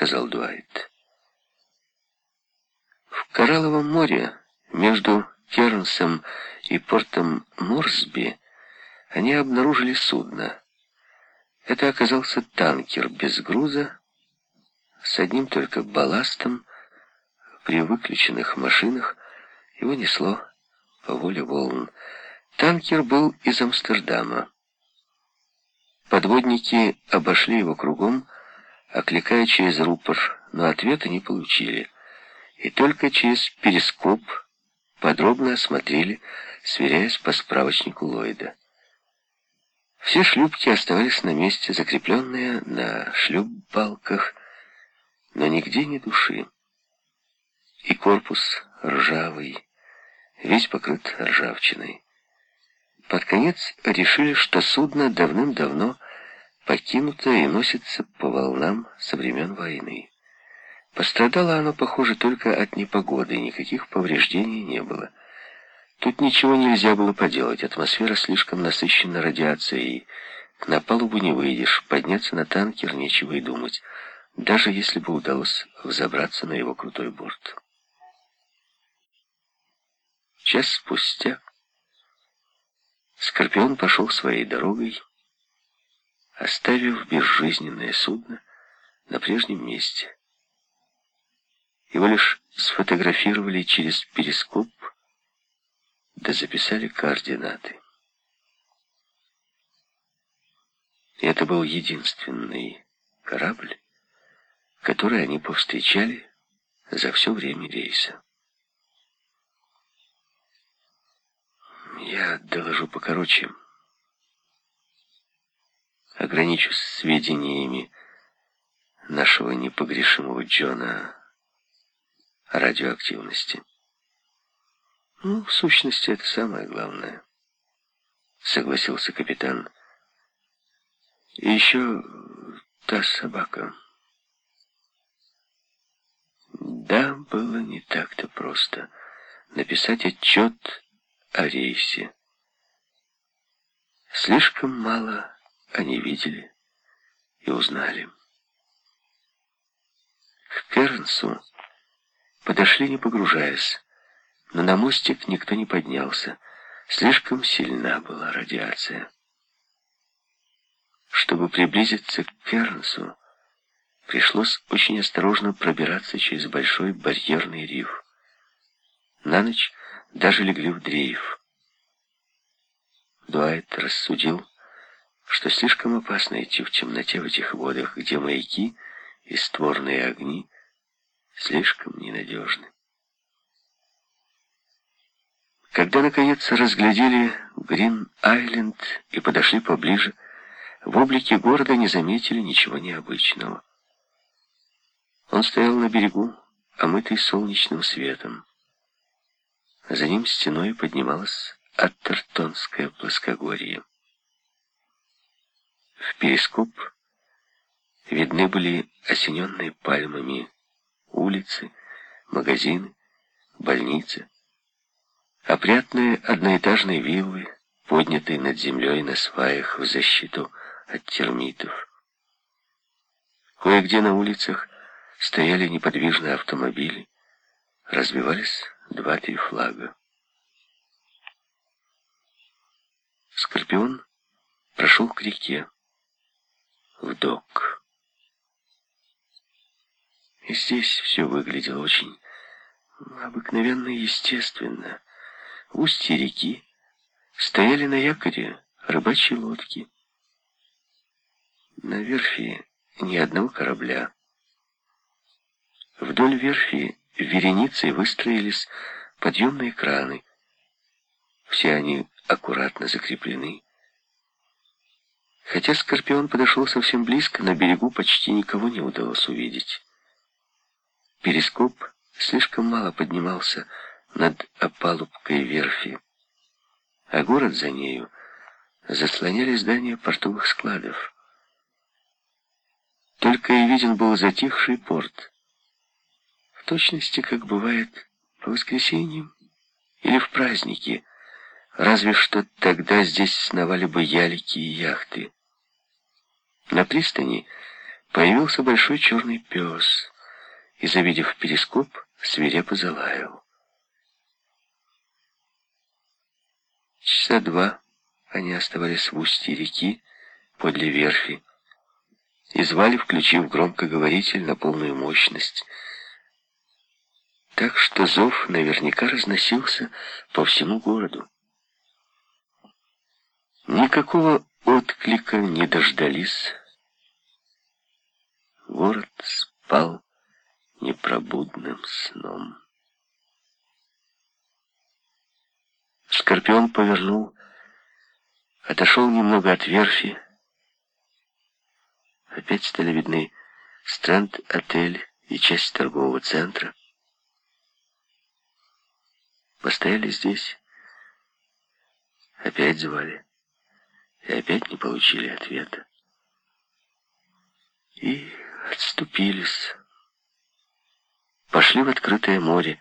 сказал Дуайт. В Коралловом море между Кернсом и портом Морсби они обнаружили судно. Это оказался танкер без груза, с одним только балластом. При выключенных машинах его несло по воле волн. Танкер был из Амстердама. Подводники обошли его кругом, окликая через рупор, но ответа не получили. И только через перископ подробно осмотрели, сверяясь по справочнику Ллойда. Все шлюпки оставались на месте, закрепленные на шлюп-балках, но нигде ни души. И корпус ржавый, весь покрыт ржавчиной. Под конец решили, что судно давным-давно покинуто и носится по волнам со времен войны. Пострадало оно, похоже, только от непогоды, никаких повреждений не было. Тут ничего нельзя было поделать, атмосфера слишком насыщена радиацией. На палубу не выйдешь, подняться на танкер нечего и думать, даже если бы удалось взобраться на его крутой борт. Час спустя Скорпион пошел своей дорогой, оставив безжизненное судно на прежнем месте. Его лишь сфотографировали через перископ, да записали координаты. И это был единственный корабль, который они повстречали за все время рейса. Я доложу покороче. Ограничусь сведениями нашего непогрешимого Джона о радиоактивности. Ну, в сущности, это самое главное, согласился капитан. И еще та собака. Да, было не так-то просто написать отчет о рейсе. Слишком мало они видели и узнали. К Кернсу подошли, не погружаясь, но на мостик никто не поднялся. Слишком сильна была радиация. Чтобы приблизиться к Кернсу, пришлось очень осторожно пробираться через большой барьерный риф. На ночь даже легли в дрейф. Дуайт рассудил, что слишком опасно идти в темноте в этих водах, где маяки и створные огни слишком ненадежны. Когда, наконец, разглядели Грин-Айленд и подошли поближе, в облике города не заметили ничего необычного. Он стоял на берегу, омытый солнечным светом. За ним стеной поднималось Аттертонское плоскогорье. В перископ видны были осененные пальмами улицы, магазины, больницы, опрятные одноэтажные виллы, поднятые над землей на сваях в защиту от термитов. Кое-где на улицах стояли неподвижные автомобили, развивались два-три флага. Скорпион прошел к реке, в док. И здесь все выглядело очень обыкновенно и естественно. В устье реки стояли на якоре рыбачьи лодки. На верфи ни одного корабля. Вдоль верфи вереницей выстроились подъемные краны. Все они аккуратно закреплены. Хотя Скорпион подошел совсем близко, на берегу почти никого не удалось увидеть. Перископ слишком мало поднимался над опалубкой верфи, а город за нею заслоняли здания портовых складов. Только и виден был затихший порт, в точности, как бывает по воскресеньям или в праздники, разве что тогда здесь сновали бы ялики и яхты. На пристани появился большой черный пес и, завидев перископ, свирепо залаял. Часа два они оставались в устье реки, подле верфи, и звали, включив громкоговоритель на полную мощность. Так что зов наверняка разносился по всему городу. Никакого отклика не дождались. Город спал непробудным сном. Скорпион повернул, отошел немного от верфи. Опять стали видны Стрэнд-отель и часть торгового центра. Постояли здесь, опять звали, и опять не получили ответа. И отступились. Пошли в открытое море,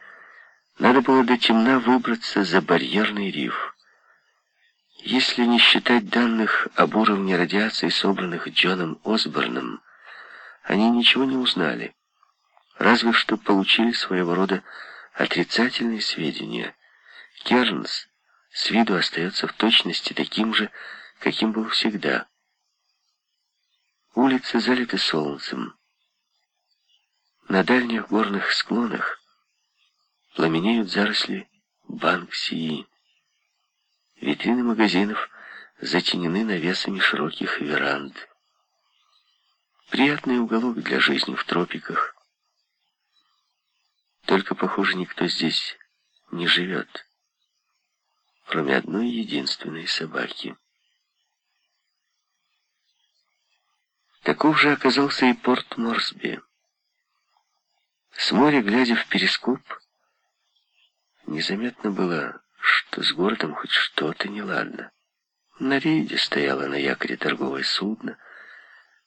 надо было до темна выбраться за барьерный риф. Если не считать данных об уровне радиации, собранных Джоном Осборном, они ничего не узнали. Разве что получили своего рода отрицательные сведения. Кернс с виду остается в точности таким же, каким был всегда. Улицы залиты солнцем. На дальних горных склонах пламенеют заросли банксии. Витрины магазинов затенены навесами широких веранд. Приятный уголок для жизни в тропиках. Только, похоже, никто здесь не живет, кроме одной единственной собаки. Таков же оказался и порт Морсби. С моря, глядя в перископ, Незаметно было, что с городом хоть что-то неладно. На рейде стояло на якоре торговое судно,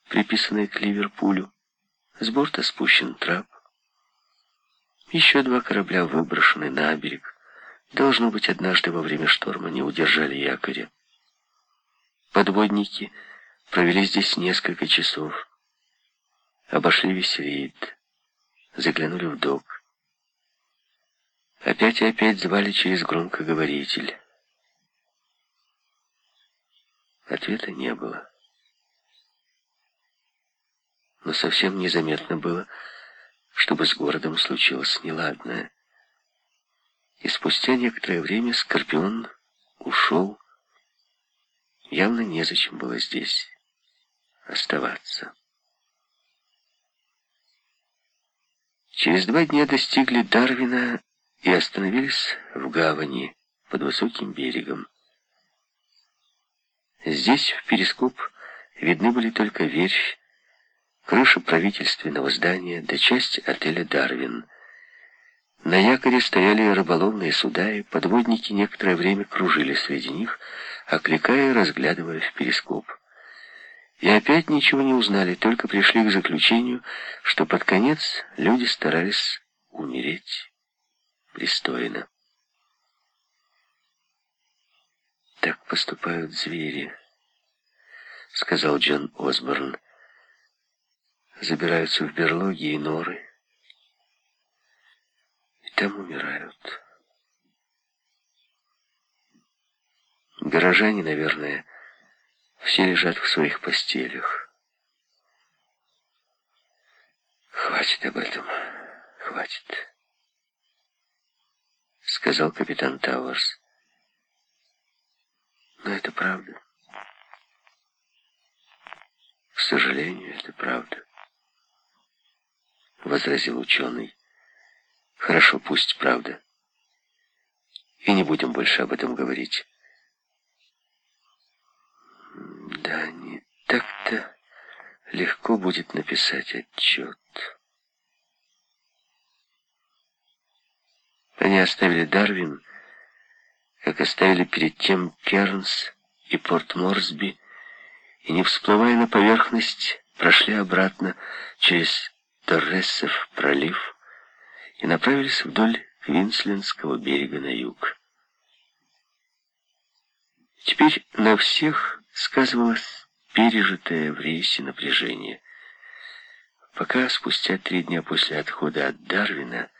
приписанное к Ливерпулю. С борта спущен трап. Еще два корабля выброшены на берег. Должно быть, однажды во время шторма не удержали якоря. Подводники провели здесь несколько часов. Обошли весь рейд. Заглянули в док. Опять и опять звали через громкоговоритель. Ответа не было. Но совсем незаметно было, чтобы с городом случилось неладное. И спустя некоторое время Скорпион ушел. Явно незачем было здесь оставаться. Через два дня достигли Дарвина и остановились в гавани под высоким берегом. Здесь, в перископ, видны были только верфь, крыша правительственного здания да часть отеля «Дарвин». На якоре стояли рыболовные суда, и подводники некоторое время кружили среди них, окликая и разглядывая в перископ. И опять ничего не узнали, только пришли к заключению, что под конец люди старались умереть пристойно. «Так поступают звери», — сказал Джон Осборн. «Забираются в берлоги и норы, и там умирают. Горожане, наверное, все лежат в своих постелях. Хватит об этом, хватит» сказал капитан Тауэрс. Но это правда. К сожалению, это правда. Возразил ученый. Хорошо, пусть правда. И не будем больше об этом говорить. Да, не так-то легко будет написать отчет. Они оставили Дарвин, как оставили перед тем Кернс и Порт Морсби, и, не всплывая на поверхность, прошли обратно через Торресов пролив и направились вдоль Квинслендского берега на юг. Теперь на всех сказывалось пережитое в рейсе напряжение. пока спустя три дня после отхода от Дарвина